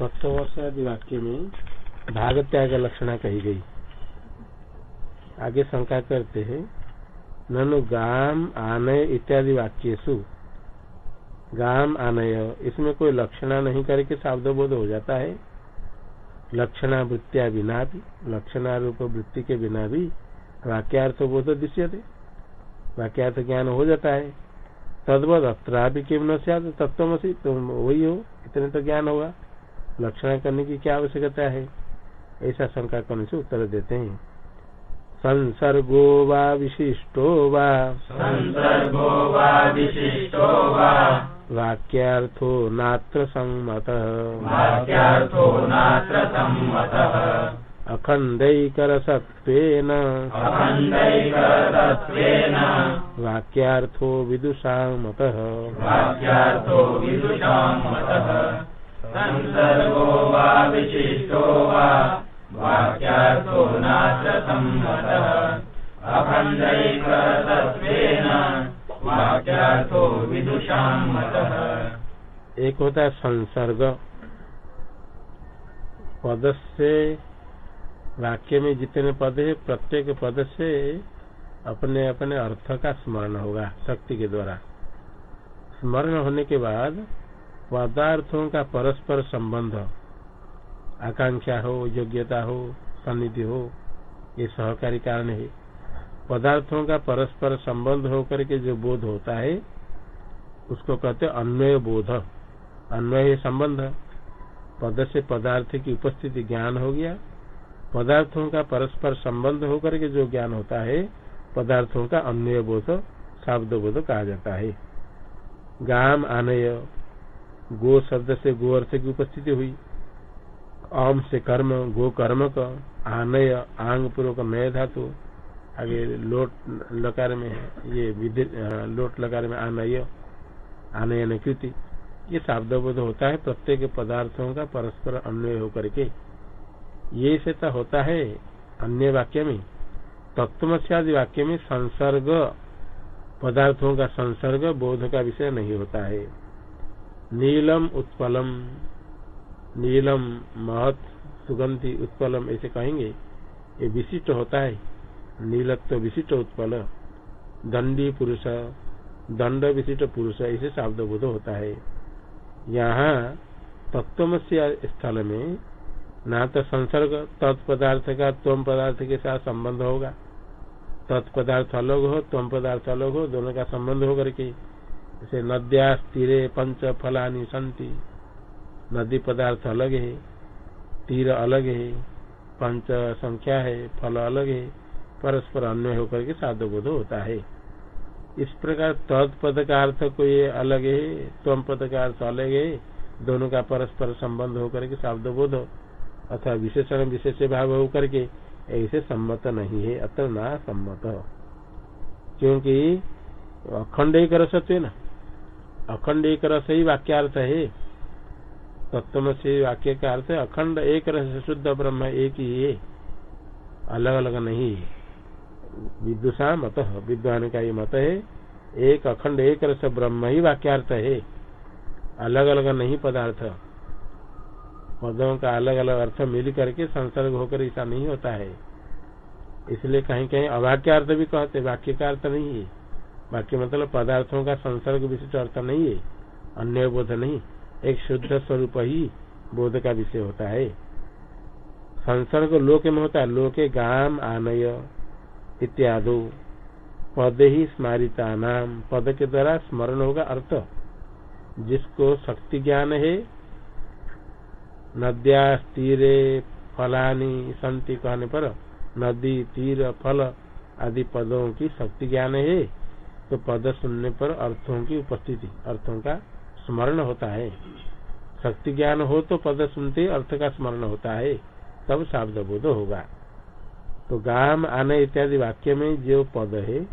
तत्वर्ष आदि वाक्य में भाग त्याग लक्षणा कही गई। आगे शंका करते हैं, ननु गाम आनय इत्यादि वाक्यसु गाम आनय, इसमें कोई लक्षणा नहीं करके शब्द बोध हो जाता है। लक्षणा वृत्तिया बिना भी लक्षणा रूप वृत्ति के बिना भी वाक्यार्थ बोध दृश्य थे वाक्यार्थ ज्ञान हो जाता है। तद्वत अत्रा भी किम न तत्व तुम वही हो, इतने तो ज्ञान होगा। लक्षण करने की क्या आवश्यकता है? ऐसा शंका करने से उत्तर देते हैं। संसर्गो वा विशिष्टो वा। संसर्गो वा विशिष्टो वा। वाक्यार्थो नात्र संमत। वाक्यार्थो नात्र सम्मतः अखण्डैकरसत्त्वेन। अखण्डैकतत्त्वेन वाक्यार्थो विदुषां मतः वाक्यार्थो विदुषां मतः संसर्गो विशिष्टो वाक्यार्थो नात्र वाक्यार्थो एक होता है संसर्ग। पद से वाक्य में जितने पद है, प्रत्येक पद से अपने अपने अर्थ का स्मरण होगा, शक्ति के द्वारा। स्मरण होने के बाद पदार्थों का परस्पर संबंध, आकांक्षा हो, योग्यता हो, सन्निधि हो, ये सहकारी कारण है। पदार्थों का परस्पर संबंध होकर के जो बोध होता है, उसको कहते अन्वय बोध। अन्वय संबंध। पद से पदार्थ की उपस्थिति ज्ञान हो गया। पदार्थों का परस्पर संबंध होकर के जो ज्ञान होता है, पदार्थों का अन्वय बोध शब्द बोध कहा जाता है। गाम आनय गो शब्द से गो अर्थ की उपस्थिति हुई। आम से कर्म, गो कर्म का, आनय, आंग पूर्वक नय धातु, आगे लोट लकार में ये लोट लकार में आनय आनयन कृति। ये शब्द बोध होता है प्रत्येक पदार्थों का परस्पर अन्वय होकर के। ये से तो होता है अन्य वाक्य में। तत्वमस्यादि वाक्य में संसर्ग, पदार्थों का संसर्ग, बोध का विषय नहीं होता है। नीलम उत्पलम। नीलम महत सुगंधि उत्पलम ऐसे कहेंगे। ये विशिष्ट होता है। नीलत्व विशिष्ट उत्पल। दंडी पुरुष, दंड विशिष्ट पुरुष ऐसे शब्द बोध होता है। यहाँ तत्वमस्य स्थल में ना तो संसर्ग, तत्पदार्थ का तम पदार्थ के साथ संबंध होगा। तत्पदार्थ अलग हो तम पदार्थ अलग हो, दोनों का संबंध होकर के जैसे नद्या तीरे पंच फलानी संति। नदी पदार्थ अलग है, तीर अलग है, पंच संख्या है, फल अलग है, परस्पर अन्य होकर के साध बोध होता है। इस प्रकार तत्पद का अर्थ कोई अलग है तम पद का अर्थ अलग है, दोनों का परस्पर संबंध होकर के शब्द बोध अथवा विशेषण विशेष भाव होकर के ऐसे सम्मत नहीं है, अत्र ना सम्मत। क्योंकि अखंड ही कर रस न। अखंड एक रस ही वाक्यार्थ है। तत्व से वाक्य का अर्थ है, अखंड एक रस शुद्ध ब्रह्म एक ही है। अलग अलग नहीं है। विदुषा मत, विद्वान का ये मत है, एक अखंड एक रस ब्रह्म ही वाक्यार्थ है। अलग अलग नहीं पदार्थ। पदों का अलग अलग अर्थ मिल करके संसर्ग होकर ऐसा नहीं होता है। इसलिए कहीं कहीं अवाक्यार्थ भी कहते, वाक्य का अर्थ नहीं है। वाक्य मतलब पदार्थों का संसर्ग विशिष्ट अर्थ नहीं है, अन्य बोध नहीं, एक शुद्ध स्वरूप ही बोध का विषय होता है। संसर्ग लोक में होता है, लोके गाम आनय इत्यादि। पद ही स्मारिता नाम पद के द्वारा स्मरण होगा अर्थ। जिसको शक्ति ज्ञान है, नद्या तीरे फलानी संति कहने पर नदी, तीर, फल आदि पदों की शक्ति ज्ञान है। तो पद सुनने पर अर्थों की उपस्थिति, अर्थों का स्मरण होता है। शक्ति ज्ञान हो तो पद सुनते अर्थ का स्मरण होता है। तब शब्द बोध होगा। तो गाम, आने इत्यादि वाक्य में जो पद है,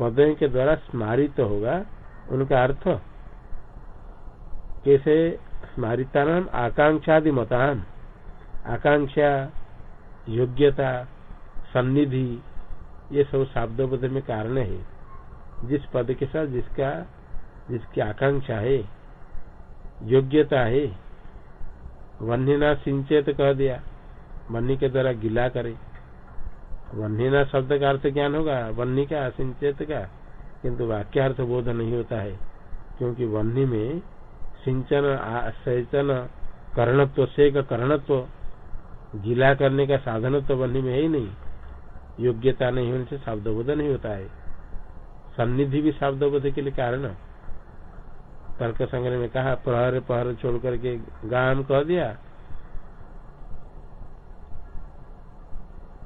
पद के द्वारा स्मारित तो होगा, उनका अर्थ कैसे? स्मारिता नाम आकांक्षादि मतान। आकांक्षा, योग्यता, सन्निधि, ये सब शब्दों में कारण है। जिस पद के साथ जिसका, जिसकी आकांक्षा है, योग्यता है वन्य न सिंचेत कह दिया। वन्य के द्वारा गिला करे। वन्य न शब्द का अर्थ ज्ञान होगा, वन्य का, सिंचेत का। किंतु वाक्यार्थ बोध नहीं होता है, क्योंकि वन्य में सिंचन सेचन कर्णत्व से कर्णत्व, गिला करने का साधन तो वन्य में है ही नहीं। योग्यता नहीं होने से शब्दबोध नहीं होता है। सन्निधि भी शब्दबोध के लिए कारण तर्क संग्रह में कहा, प्रहर पहर छोड़ करके गाँव कह दिया।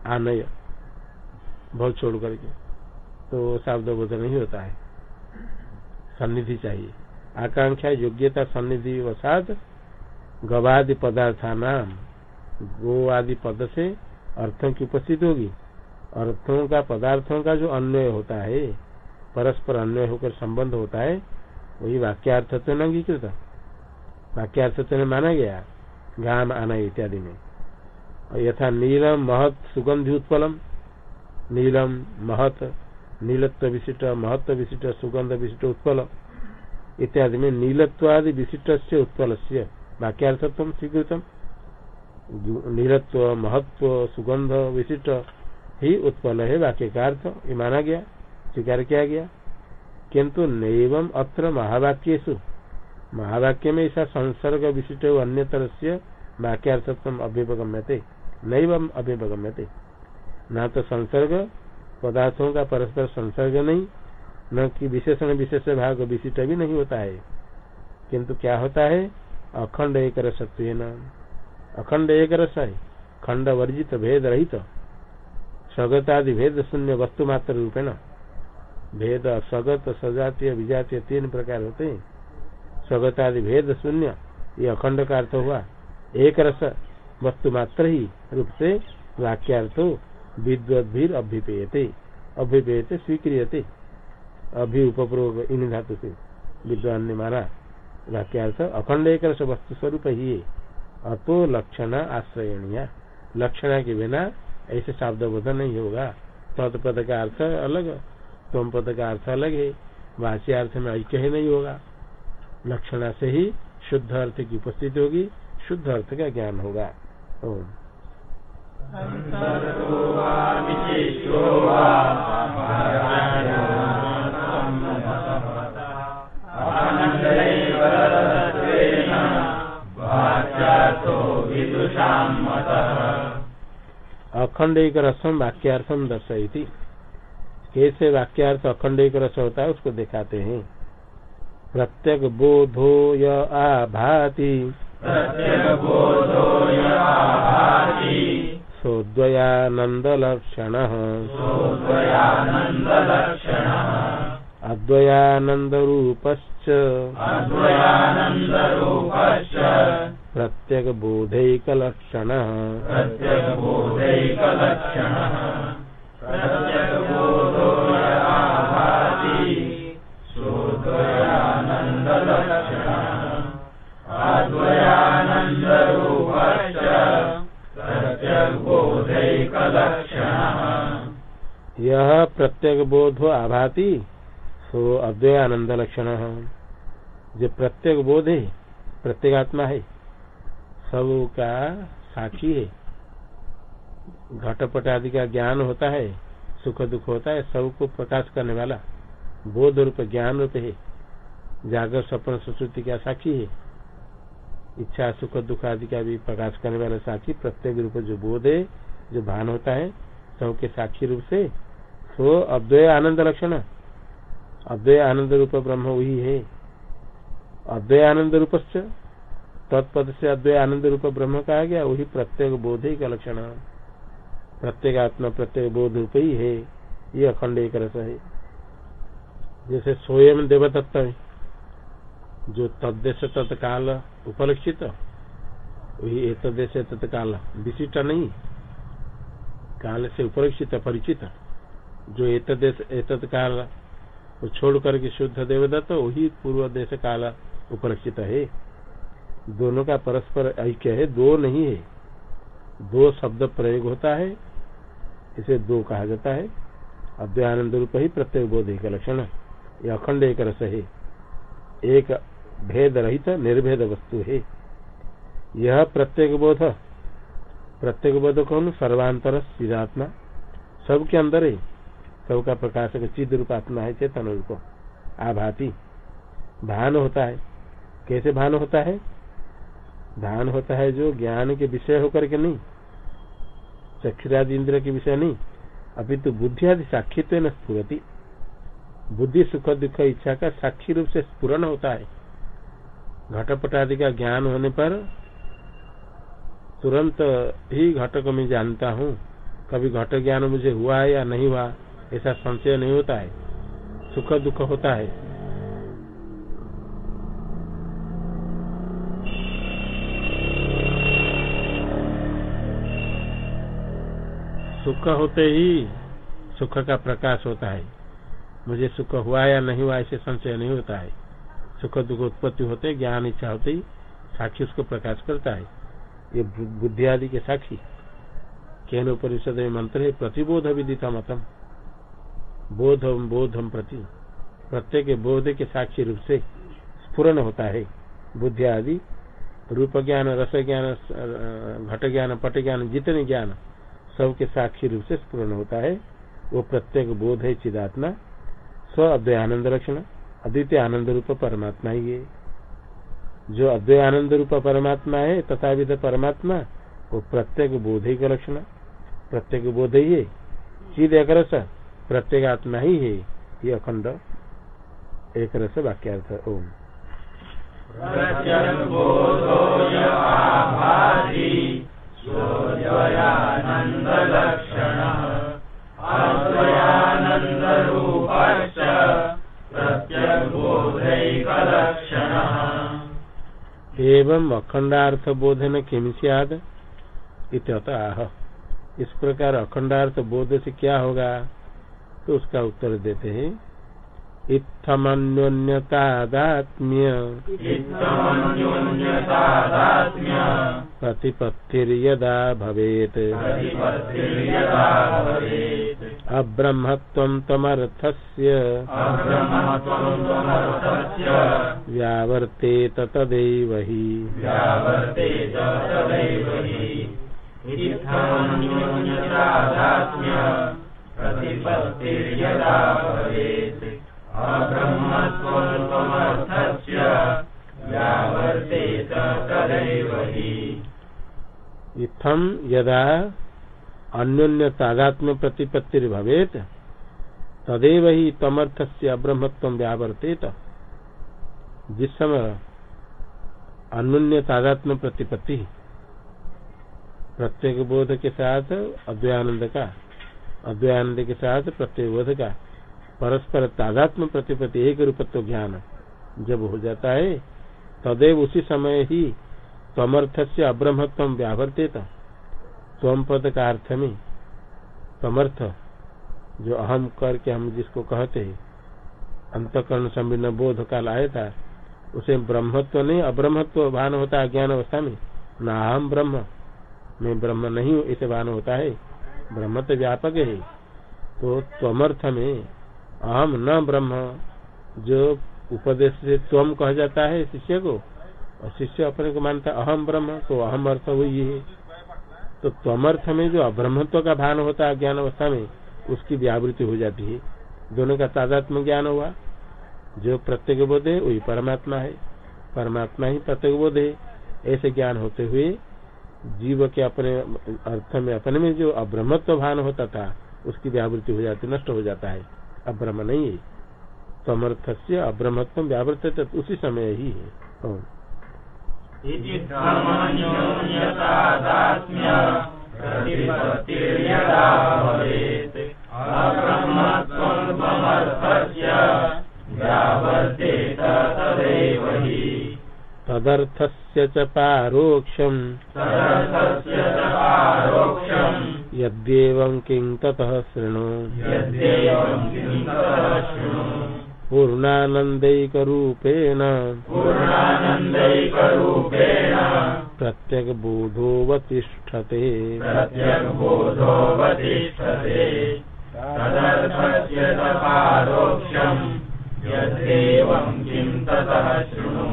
आनय, बहुत छोड़ करके। तो शब्दबोध नहीं होता है। सन्निधि चाहिए। आकांक्षा, योग्यता, सन्निधि वसाद गवादि पदार्था नाम गो आदि पद से अर्थों की उपस्थित होगी। अर्थों का, पदार्थों का जो अन्वय होता है परस्पर अन्वय होकर संबंध होता है, वही वाक्यार्थ तो न अंगीकृत वाक्यार्थ तो माना गया, गाम, आना इत्यादि में। और यथा नीलम, महत, सुगंधि उत्पलम। नीलम, महत, नीलत्व विशिष्ट, महत्व विशिष्ट, सुगंध विशिष्ट उत्पल इत्यादि में नीलत्वादि विशिष्ट से उत्पल से वाक्यार्थत्व स्वीकृतम। नीलत्व, महत्व, सुगंध विशिष्ट, ही उत्पल है वाक्य का अर्थ ये माना गया। स्वीकार किया गया। किंतु नैवम अत्र महावाक्यु महावाक्य में ऐसा संसर्ग विशिष्ट अन्य तरह से वाक्यार्थत्व अभ्युपगम्यते। नैवम अभ्युपगम्यते। न तो संसर्ग, पदार्थों का परस्पर संसर्ग नहीं, न कि विशेषण विशेष भाग विशिष्ट भी नहीं होता है। किंतु क्या होता है? अखंड एक रसत्व अखंड एक रस है। खंड वर्जित भेद रहित। स्वगतादि भेद शून्य वस्तु मात्र रूपेण। भेद स्वगत सजातीय, विजातीय तीन प्रकार होते हैं। स्वगतादि भेद, शून्य, ये अखंड का अर्थ हुआ। एक रस वस्तु मात्र ही रूप से वाक्यार्थ विद्वद्भिर अभ्युपेयते अभ्युपेयते स्वीक्रियते। अभि उपपूर्व इन धातु से। विद्वान ने मारा। वाक्यार्थ, अखंड एक रस वस्तु स्वरूप ही अतो लक्षण आश्रयणीय। लक्षणा के बिना ऐसे शब्द बोध नहीं होगा। तत्पद का अर्थ अलग। तम पद का अर्थ अलग है। वाच्य अर्थ में ऐक्य ही नहीं होगा। लक्षणा से ही शुद्ध अर्थ की उपस्थिति होगी, शुद्ध अर्थ का ज्ञान होगा। ओम। अखंड एक रसम वाक्यार्थम दर्शयती। कैसे वाक्यार्थ अखंड एक रस होता है उसको दिखाते हैं। प्रत्यक बोधो य आभाति। सोद्वयानंद लक्षण अद्वयानंद रूपश्च प्रत्यक बोधैक लक्षण यह प्रत्यक बोध आभाति, सो अद्वय आनंद लक्षण जो प्रत्येक बोध है प्रत्येक आत्मा है सब का साक्षी है। घटपट आदि का ज्ञान होता है सुख दुख होता है, सबको प्रकाश करने वाला बोध रूप ज्ञान रूप है। जागर सपन सुश्रुति का साक्षी है। इच्छा, सुख, दुख आदि का भी प्रकाश करने वाला साक्षी प्रत्येक रूप जो बोध है, जो भान होता है, सबके साक्षी रूप से सो अद्वय आनंद लक्षण अद्वय आनंद रूप ब्रह्म वही है। अद्वय आनंद रूप तत्पद से अद्वय आनंद रूप ब्रह्म कहा गया, वही प्रत्येक बोध ही का लक्षण प्रत्येक आत्मा, प्रत्येक बोध रूप ही है, ये अखंड एक रस है। जैसे स्वयं देवदत्त है, जो तद्देश तत्काल उपलक्षित, वही एक देश तत्काल विशिष्ट नहीं, काल से उपलक्षित, परिचित। जो एक काल छोड़ करके शुद्ध देवदत्त तो वही पूर्व देश काल उपलक्षित है। दोनों का परस्पर ऐक्य है, दो नहीं है। दो शब्द प्रयोग होता है, इसे दो कहा जाता है। अद्वैनंद रूप ही प्रत्येक बोध एक लक्षण ये अखंड एक रस है। एक भेद रहित निर्भेद वस्तु है। यह प्रत्येक बोध प्रत्येक बोध कौन? सर्वांतर सिद्धात्मा सबके अंदर है। सबका प्रकाशक चिद रूप आत्मा है, चेतन रूप आभाति। भान होता है। कैसे भान होता है? भान होता है जो ज्ञान के विषय होकर के नहीं, चक्षुरादि इंद्र के विषय नहीं अभी तो बुद्धि आदि साक्षित्व न स्फुरती। बुद्धि, सुख, दुख, इच्छा का साक्षी रूप से स्पूर्ण होता है। घटपट आदि का ज्ञान होने पर तुरंत ही घट को मैं जानता हूँ, कभी घट ज्ञान मुझे हुआ है या नहीं हुआ। ऐसा संशय नहीं होता है। सुख दुख होता है। सुख होते ही सुख का प्रकाश होता है। मुझे सुख हुआ या नहीं हुआ ऐसे संशय नहीं होता है। सुख दुख उत्पत्ति होते, ज्ञान इच्छा होते ही साक्षी उसको प्रकाश करता है। ये बुद्धि आदि के साक्षी। केन उपनिषद में मंत्र है, प्रतिबोध विदिता मतम। बोधम बोधम प्रति। प्रत्येक बोध के साक्षी रूप से स्फुरन होता है। बुद्धि आदि, रूप ज्ञान, रस ज्ञान घट ज्ञान, पट ज्ञान, जितने ज्ञान, सबके साक्षी रूप से स्पूर्ण होता है। वो प्रत्येक बोध है चिदात्मा। स्व अद्वय आनंद लक्षण, अद्वितीय आनंद रूप परमात्मा ही है। जो अद्वय आनंद रूप परमात्मा है तथा विध परमात्मा, वो प्रत्येक बोध ही का लक्षण, प्रत्येक बोध ही है। चिद रस प्रत्येक आत्मा ही है, ये अखंड एक रस वाक्यार्थ ओम। एवं अखंडार्थ बोधन किम सियाद? इत आह इस प्रकार अखंडार्थ बोध से क्या होगा? तो उसका उत्तर देते हैं इत्थमन्योन्यतादात्म्य। प्रतिपत्तिर्यदा भवेत्। अब्रह्मत्वं तमर्थस्य। व्यावर्तेत तदैव हि। प्रतिपत्तिर्यदा भवेत् इथम यदा अन्योन्य प्रतिपत्ति तदेव ही तमर्थ से अब्रह्मत्व व्यावर्तेत। जिस समय अन्योन्य तादात्म्य प्रतिपत्ति प्रत्येक बोध के साथ अद्वयानंद का अद्वयानंद के साथ प्रत्येक बोध का परस्पर तादात्म प्रतिपत्ति, एक रूपत्व ज्ञान जब हो जाता है, तदेव उसी समय ही तमर्थ से अब्रह्मत्व व्यावर्तित। तम पद का अर्थ में तमर्थ जो अहम करके हम जिसको कहते हैं, अंतकरण संबिन बोध काल आया था, उसे ब्रह्मत्व नहीं, अब्रह्मत्व भान होता है ज्ञान अवस्था में। न अहम ब्रह्म, मैं ब्रह्म नहीं हूँ, इसे भान होता है। ब्रह्म तो व्यापक है। तो तमर्थ में अहम न ब्रह्म, जो उपदेश से त्वम कहा जाता है शिष्य को, और शिष्य अपने को मानता अहम ब्रह्म तो अहम अर्थ हुई है। तो त्वमर्थ में जो अब्रह्मत्व का भान होता है ज्ञान अवस्था में, उसकी व्यावृत्ति हो जाती है। दोनों का तादात्म ज्ञान हुआ। जो प्रत्येक बोध है, वही परमात्मा है। परमात्मा ही प्रत्येक बोध है। ऐसे ज्ञान होते हुए जीव के अपने अर्थ में अपने में जो अब्रह्मत्व भान होता था उसकी व्यावृत्ति हो जाती नष्ट हो जाता है। अब्रह्म नहीं है। समर्थ से अब्रह्मत्व व्यावृत उसी समय ही है। तदर्थस्य च पारोक्षम् यद्येवं किं ततः शृणु। पूर्णानन्दैकरूपेण प्रत्यग्बोधोऽवतिष्ठते। प्रत्यग्बोधोऽवतिष्ठते। तदर्थस्य पारोक्षम्। यद्देवं किं ततः शृणु।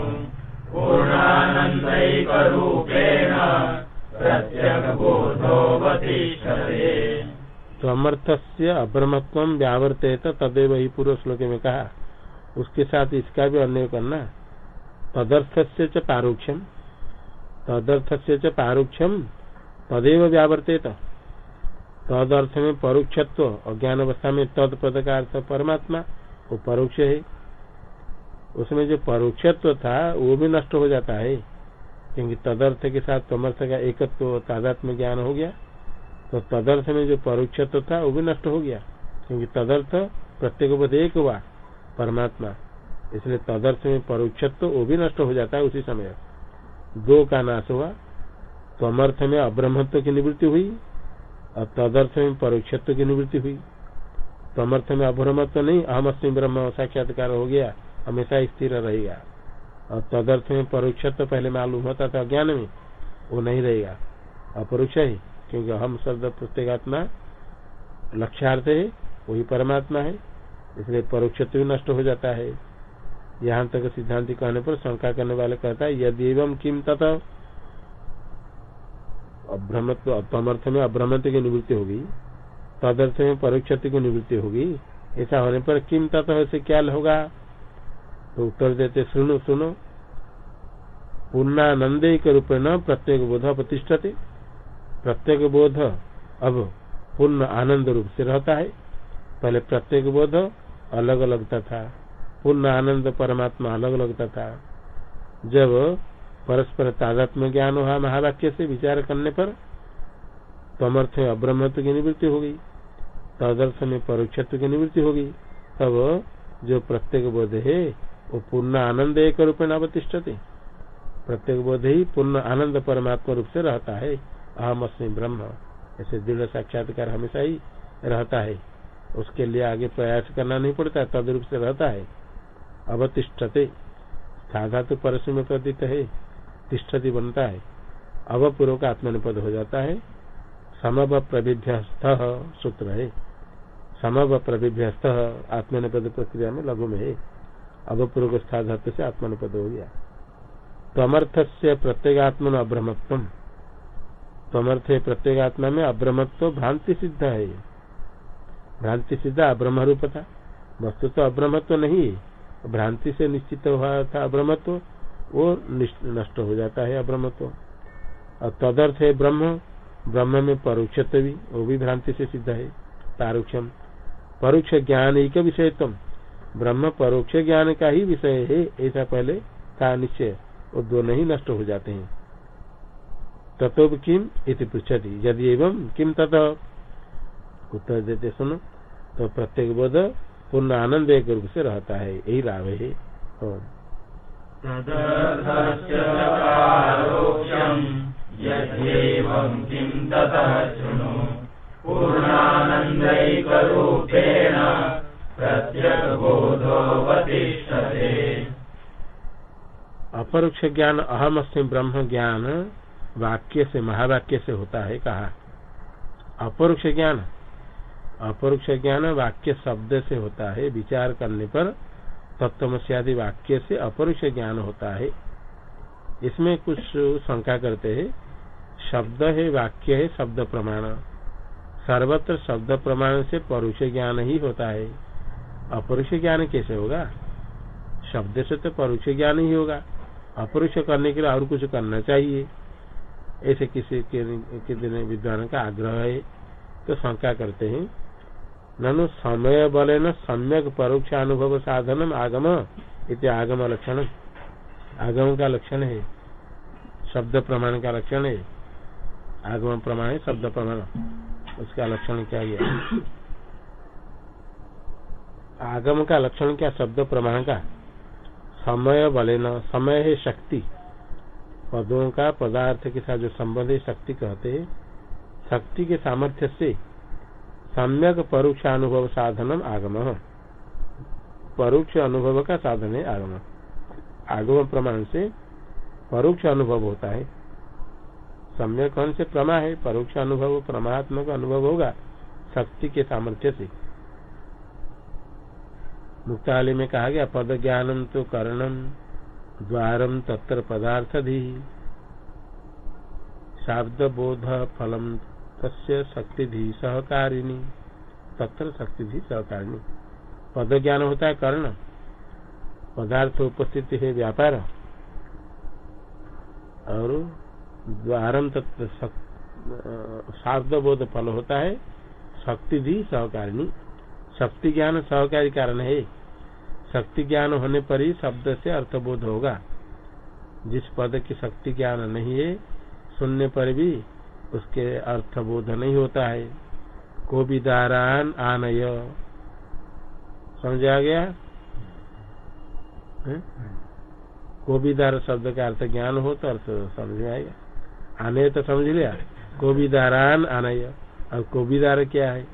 प्रत्यगबोधोऽवतिष्ठते। तो अमर्थ से व्यावर्तित तदेव ही पूर्व श्लोक में कहा। उसके साथ इसका भी अन्य करना। तदर्थ से च पारोक्षम। तदर्थ से च पारोक्षम तदेव व्यावर्तित। तद अर्थ में परोक्षत्व अज्ञान अवस्था में तद पद का अर्थ परमात्मा, वो परोक्ष है। उसमें जो परोक्षत्व था, वो भी नष्ट हो जाता है। क्योंकि तदर्थ के साथ तमर्थ का एकत्व तादात्म ज्ञान हो गया तो तदर्थ में जो परोक्षत्व था, वो भी नष्ट हो गया। क्योंकि तदर्थ प्रत्येक एक हुआ, परमात्मा। इसलिए तदर्थ में परोक्षत्व, वो भी नष्ट हो जाता है उसी समय। दो का नाश हुआ, तमर्थ में अब्रह्मत्व की निवृत्ति हुई, और तदर्थ में परोक्षत्व की निवृत्ति हुई। तमर्थ में अब्रह्मत्व नहीं अहम ब्रह्म साक्षात्कार हो गया। हमेशा स्थिर रहेगा। और तदर्थ में परोक्षत्व पहले मालूम होता था ज्ञान में, वो नहीं रहेगा। अपरोक्ष ही, क्योंकि हम शब्द प्रत्येगात्मा लक्ष्यार्थ है, वही परमात्मा है, इसलिए परोक्षत्व भी नष्ट हो जाता है। यहाँ तक सिद्धांत कहने पर शंका करने वाले कहता है, यदि एवं किम तथा अभ्रमत्व में अभ्रमत्व की निवृत्ति होगी, तदर्थ में परोक्ष की निवृत्ति होगी, ऐसा होने पर किम तत्व से क्या होगा? तो उत्तर देते, सुनो सुनो। पूर्णानंद रूप न प्रत्येक बोध प्रतिष्ठते। प्रत्येक बोध अब पूर्ण आनंद रूप से रहता है। पहले प्रत्येक बोध अलग अलग था पूर्ण आनंद परमात्मा अलग अलग था जब परस्पर तादात्म ज्ञान हुआ महावाक्य से विचार करने पर तमर्थ अब्रह्मत्व की निवृत्ति होगी तदर्थ में परोक्षत्व की निवृत्ति होगी तब जो प्रत्येक बोध है वो पूर्ण आनंद एक रूप में अवतिष्ठते प्रत्येक बोध ही पूर्ण आनंद परमात्मा रूप से रहता है। अहम अस्मी ब्रह्म। ऐसे दृढ़ साक्षात्कार हमेशा ही रहता है। उसके लिए आगे प्रयास करना नहीं पड़ता, तद रूप से रहता है। अवतिष्ठते। साधा तो परसु में प्रतीत है। तिष्ठति बनता है। अवपूर्वक आत्मनिपद हो जाता है। समव प्रविभ्यस्थ सूत्र है। समव प्रविभ्यस्थ आत्मनिपद प्रक्रिया में लघु में है। अवपूर्वक स्था धातु से आत्मनिपद हो गया तमर्थ से प्रत्येगात्मन अब्रह्मत्व तमर्थ प्रत्येगात्मा में अब्रह्मत्व भ्रांति सिद्ध है। भ्रांति सिद्ध अब्रह्म रूप था वस्तु तो अब्रह्मत्व नहीं। है भ्रांति से निश्चित हुआ था अभ्रमत्व वो नष्ट हो जाता है अभ्रमत्व और तदर्थ है ब्रह्म। ब्रह्म में परोक्षत्व भी, वो भी भ्रांति से सिद्ध है। पारोक्षम परोक्ष ज्ञान एक विषयत्म ब्रह्म परोक्ष ज्ञान का ही विषय है, ऐसा पहले का निश्चय वो दोनों ही नष्ट हो जाते हैं। तत्व किम इति पृछति यदि एवं किम तत? उत्तर देते सुनो तो प्रत्येक बोध पूर्ण आनंद एक रूप से रहता है, यही लाभ है। और अपरोक्ष ज्ञान अहम अस्म ब्रह्म ज्ञान वाक्य से महावाक्य से होता है कहा। अपरोक्ष ज्ञान अपरोक्ष ज्ञान वाक्य शब्द से होता है, विचार करने पर तत्वमस्यादि वाक्य से अपरोक्ष ज्ञान होता है। इसमें कुछ शंका करते हैं। शब्द है, वाक्य है, शब्द प्रमाण। सर्वत्र शब्द प्रमाण से परोक्ष ज्ञान ही होता है। अपरोक्ष ज्ञान कैसे होगा? शब्द से तो परोक्ष ज्ञान ही होगा। अपरोक्ष करने के लिए और कुछ करना चाहिए। ऐसे किसी के दिन विद्वान का आग्रह है तो शंका करते हैं। ननु समय बल न सम्यक परोक्ष अनुभव साधन आगम इति आगम लक्षण आगम का लक्षण है। शब्द प्रमाण का लक्षण है। आगम प्रमाण है, शब्द प्रमाण। उसका लक्षण क्या गया आगम का लक्षण क्या? शब्द प्रमाण का। समय बल समय है शक्ति। पदों का पदार्थ के साथ जो संबंध है शक्ति कहते हैं। शक्ति के सामर्थ्य से सम्यक परोक्ष अनुभव साधनम आगम। परोक्ष अनुभव का साधन है आगम। आगम प्रमाण से परोक्ष अनुभव होता है। सम्यक कौन से प्रमा है, परोक्ष अनुभव प्रमात्मक अनुभव होगा शक्ति के सामर्थ्य से। मुक्ताली में कहा गया पद ज्ञानम तो करणम, द्वारम तत्र पदार्थ धी शाब्द बोध फलम तस्य शक्ति भी सहकारिणी। तत्र शक्ति भी सहकारिणी। पद ज्ञान होता है कर्ण। पदार्थ उपस्थिति है व्यापार। और द्वारम तत्व शाब्द बोध फल होता है शक्ति भी सहकारिणी। शक्ति ज्ञान सहकारी कारण है। शक्ति ज्ञान होने पर ही शब्द से अर्थबोध होगा। जिस पद की शक्ति ज्ञान नहीं है, सुनने पर भी उसके अर्थबोध नहीं होता है। को भी दारान आनय। समझा गया? कोबीदार शब्द का अर्थ ज्ञान हो तो अर्थ समझ में आएगा। आने तो समझ लिया। कोबीदारान आनय। और कोबीदार क्या है?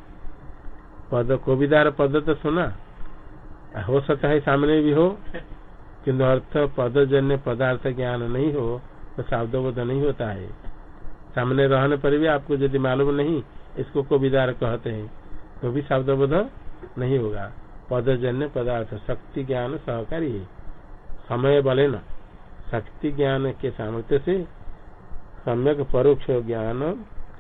पद कोबीदार पद तो सुना। हो सकता है सामने भी हो, किंतु अर्थ पदजन्य पदार्थ ज्ञान नहीं हो तो शब्दबोध नहीं होता है। सामने रहने पर भी आपको यदि मालूम नहीं, इसको कोबीदार कहते हैं तो भी शब्दबोध नहीं होगा। पदजन्य पदार्थ, शक्ति ज्ञान सहकारी है। समय बले न। शक्ति ज्ञान के सामर्थ्य से सम्यक परोक्ष ज्ञान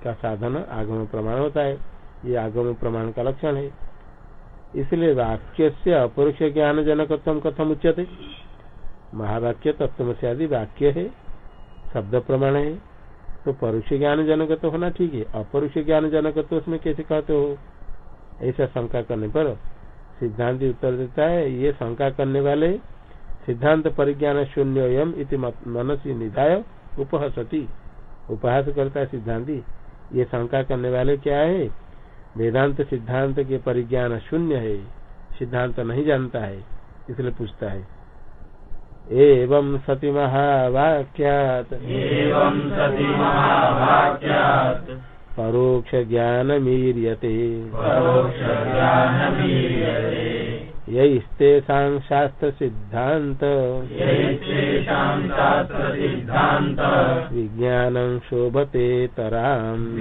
का साधन आगम प्रमाण होता है। ये आगम प्रमाण का लक्षण है। इसलिए वाक्य से अपरोक्ष ज्ञान जनकत्व कथम उच्यते। महावाक्य तत्व से आदि वाक्य है, शब्द प्रमाण है। तो परोक्ष ज्ञान जनक तो होना ठीक है, अपरोक्ष ज्ञान जनक तो उसमें कैसे कहते हो? ऐसा शंका करने पर सिद्धांत उत्तर देता है, ये शंका करने वाले, सिद्धांत परिज्ञान शून्य एम इति मनसी निधाय उपहसती। उपहास करता है सिद्धांति ये शंका करने वाले क्या है? वेदांत सिद्धांत के परिज्ञान शून्य है सिद्धांत नहीं जानता है इसलिए पूछता है। एवं सती महावाक्यात। परोक्ष ज्ञान मीरियते। यैस्तेषां शास्त्र सिद्धांत विज्ञानं शोभते तराम्।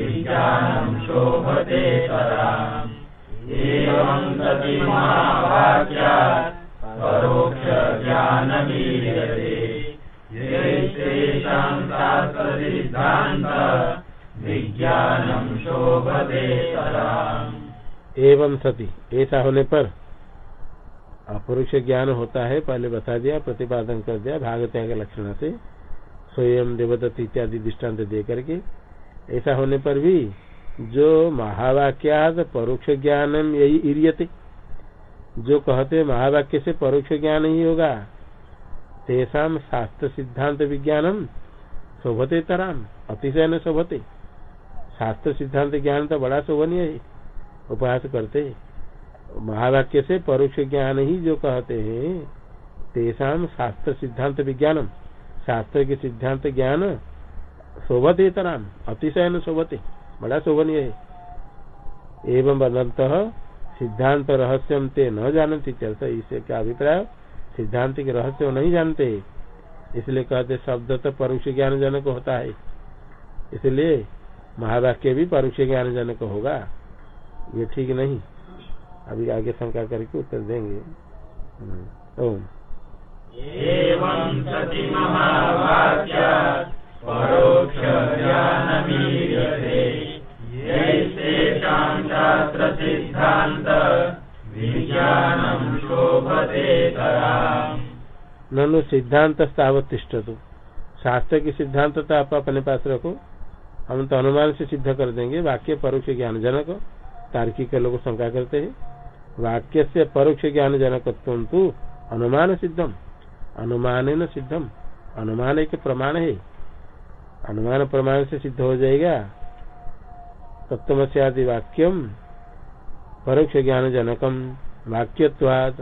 एवं सती ऐसा होने पर अपरुष ज्ञान होता है, पहले बता दिया, प्रतिपादन कर दिया भागत्या के लक्षण से, स्वयं देवदत्त इत्यादि दृष्टांत दे करके। ऐसा होने पर भी जो महावाक्याद परोक्ष ज्ञान यही इरियते। जो कहते महावाक्य से परोक्ष ज्ञान ही होगा। तेषा शास्त्र सिद्धांत विज्ञानम शोभते तराम, अतिशय न शोभते। शास्त्र सिद्धांत ज्ञान तो बड़ा शोभनीय है, उपहास करते महावाक्य से परोक्ष ज्ञान ही जो कहते हैं, तेषा शास्त्र सिद्धांत विज्ञानम। शास्त्र के सिद्धांत ज्ञान शोभते तराम अतिशय न शोभते, बड़ा शोभनीय है। एवं बदंत सिद्धांत रहस्यम ते न जानती चलता इससे क्या अभिप्राय? सिद्धांत के रहस्य नहीं जानते, इसलिए कहते शब्द तो परोक्ष ज्ञान जनक होता है। इसलिए महावाक्य भी परोक्ष ज्ञान जनक होगा, ये ठीक नहीं। अभी आगे शंका करके उत्तर देंगे। ओम। ननु सिद्धांत स्थावत तिष्ठतु। शास्त्र की सिद्धांत तो आप अपने पास रखो। हम तो अनुमान से सिद्ध कर देंगे। वाक्य परोक्ष ज्ञान जनक तार्किक लोग शंका करते हैं। वाक्य से परोक्ष ज्ञान जनक तो अनुमान सिद्धम। अनुमान सिद्धम अनुमान एक प्रमाण। है अनुमान प्रमाण से सिद्ध हो जाएगा। तत्व से आदि वाक्यम परोक्ष ज्ञान जनकम वाक्यवाद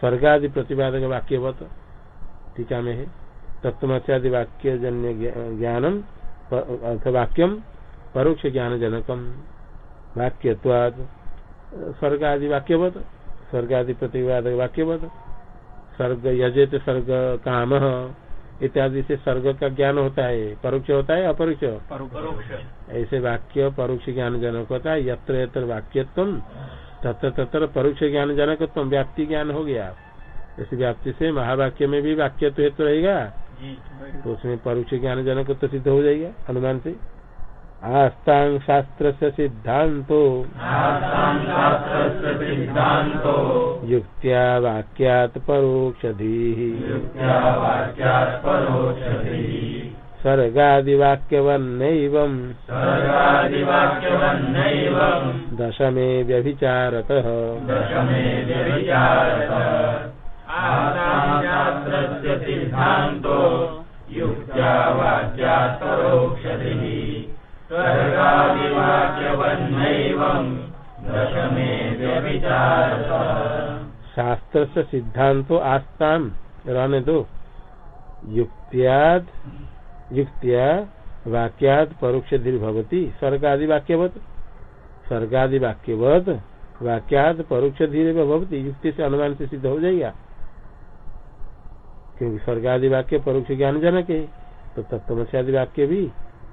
स्वर्गादि प्रतिपादक वाक्यवत। टीका में है। तत्वमस्यादि वाक्य जन्य ज्ञानम अर्थवाक्यम परोक्ष ज्ञान जनकम वाक्यवाद स्वर्ग आदि वाक्यवत स्वर्ग आदि प्रतिपादक वाक्यवत स्वर्ग यजेत स्वर्ग काम इत्यादि से स्वर्ग का ज्ञान होता है परोक्ष होता है अपरोक्ष? ऐसे वाक्य परोक्ष ज्ञान जनक होता है यत्र यत्र वाक्यत्व तत्र तत्र परोक्ष ज्ञान जनकत्व व्याप्ति ज्ञान हो गया। इस व्याप्ति से महावाक्य में भी वाक्य तो हेतु रहेगा। तो उसमें परोक्ष ज्ञान जनक तो सिद्ध हो जाएगा अनुमान से। आस्तांग शास्त्र से सिद्धांतो शास्त्रस्य सिद्धान्तो। युक्त्या वाक्यात परोक्षधी। युक्त्या वाक्यात् परोक्षधिः। सर्गादिवाक्यवन्नैवम्। दशमे व्यभिचारतः। सिद्धान्तो। युक्त्या वाक्यात् परोक्षधिः। शास्त्र से सिद्धांतो आस्ताम। रहने दो। युक्त्याद युक्त्या वाक्याद परोक्ष धीर स्वर्ग स्वर्गादि वाक्यवत स्वर्गादि वाक्यवत वाक्याद परोक्ष धीरे भवती युक्ति से अनुमान से सिद्ध हो जाएगा। क्योंकि स्वर्ग आदि वाक्य परोक्ष ज्ञान जनक है तो तत्वमस्यादि वाक्य भी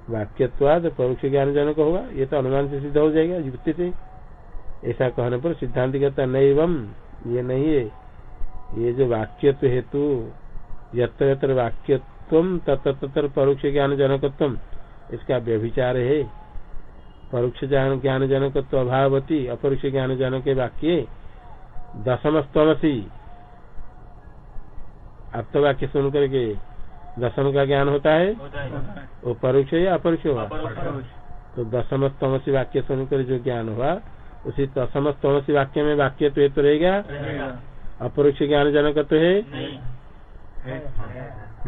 वाक्यत्वाद परोक्ष ज्ञान जनक होगा। ये तो अनुमान से सिद्ध हो जाएगा, युक्ति से। ऐसा कहने पर सिद्धांत कहता नहीं वम ये नहीं है। ये जो वाक्यत्व हेतु, यत्र यत्र वाक्यत्व, तत्र तत्र परोक्ष ज्ञान जनकत्व इसका व्यभिचार है। परोक्ष ज्ञान जनकत्व अभावती अपरोक्ष ज्ञान जनक वाक्य। दशम स्तमसी आत्मवाक्य सुन करके दशम का ज्ञान होता है? वो परोक्ष या अपरोक्ष हुआ? तो दशम स्तमसी वाक्य सुनकर जो ज्ञान हुआ उसी दशम स्तमसी वाक्य में वाक्य तो, ये तो रहेगा? अपरोक्ष ज्ञान जनक तो है?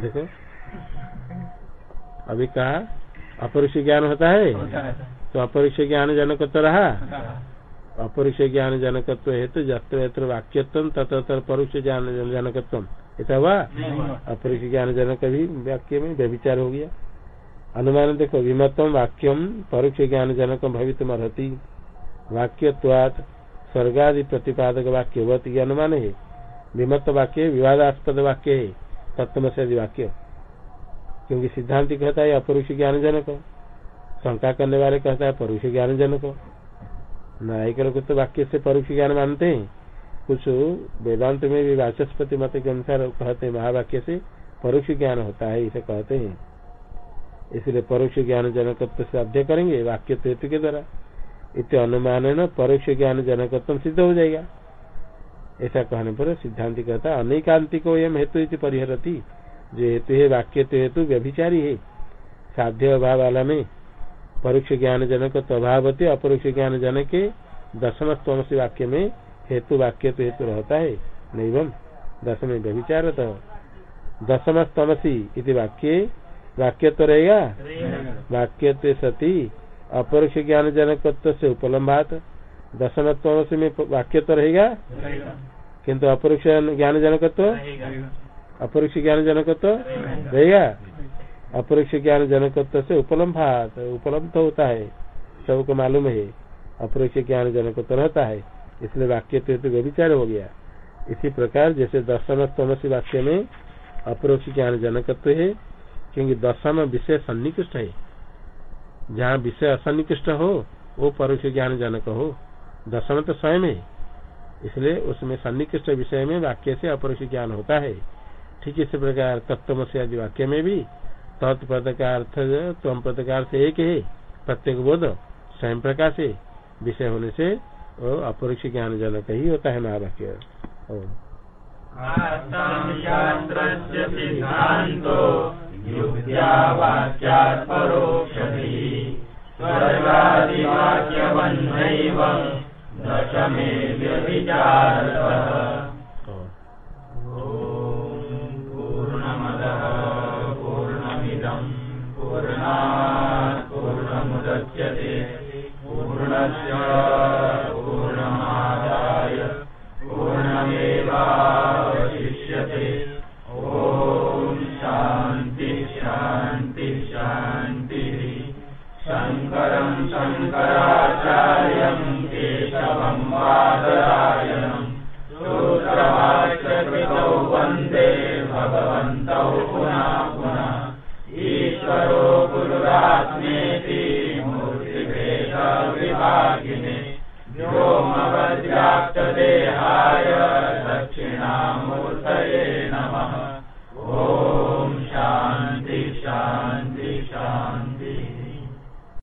देखो। अभी कहा अपरोक्ष ज्ञान होता है? तो अपरोक्ष ज्ञान जनक तो रहा। अपरोक्ष ज्ञान जनकत्व है तो जत्र यत्र वाक्यत्व तत्र परोक्ष ज्ञान जनकत्व ऐसा हुआ अपरोक्ष ज्ञान जनक भी वाक्य में व्यभिचार हो गया। अनुमान देखो विमतम वाक्यम परोक्ष ज्ञान जनक भवितम अर्ति वाक्यत्वात स्वर्गादि प्रतिपादक वाक्य ये अनुमान है। विमत वाक्य विवादास्पद वाक्य है तत्व से वाक्य। क्योंकि सिद्धांत कहता है अपरुष ज्ञान जनक शंका करने वाले कहता है परुष ज्ञान जनक न्यायिक लोग तो वाक्य से परोक्ष ज्ञान मानते हैं। कुछ वेदांत में भी वाचस्पति मत के अनुसार कहते हैं, महावाक्य से परोक्ष ज्ञान होता है, इसे कहते हैं। इसलिए परोक्ष ज्ञान जनकत्व से अध्यय करेंगे वाक्य हेतु के द्वारा। इत अनुमान परोक्ष ज्ञान जनकत्व सिद्ध हो जाएगा। ऐसा कहने पर सिद्धांत कहता अनेकांति को यम हेतु परिहरती, जो हेतु है वाक्य तो हेतु व्यभिचारी है। साध्य अभाव वाला में परोक्ष ज्ञान जनक तो अभावती अपरोक्ष ज्ञान जनक दशम स्तम से वाक्य में हेतु वाक्य तो हेतु रहता है। नहीं दशम व्यभिचार दशम स्तमसी इति वाक्य वाक्य तो रहेगा? वाक्य तो सती अपरोक्ष ज्ञान जनकत्व से उपलम्बात दशम स्तमसी में वाक्य तो रहेगा? किंतु अपरोक्ष ज्ञान जनकत्व? अपरोक्ष ज्ञान जनकत्व? रहेगा? अपरोक्ष ज्ञान जनकत्व से उपलम्भात उपलब्ध होता है सबको मालूम है अपरोक्ष ज्ञान जनकत्व रहता है इसलिए वाक्य तो, व्यभिचार हो गया। इसी प्रकार जैसे दर्शन तमसी वाक्य में अपरोक्ष ज्ञान जनकत्व है क्योंकि दर्शन विषय सन्निकृष्ट है। जहाँ विषय असन्निकृष्ट हो वो परोक्ष ज्ञान जनक हो। दर्शन तो स्वयं है। इसलिए उसमें सन्निकृष्ट विषय में वाक्य से अपरोक्ष ज्ञान होता है। ठीक इसी प्रकार तत्वमसी आदि वाक्य में भी तत्पद का अर्थ तम पद का अर्थ एक है, प्रत्येक बोध, स्वयं प्रकाश है, विषय होने से अपरोक्ष ज्ञान जनक ही होता है महावाक्य व्यभिचारतः।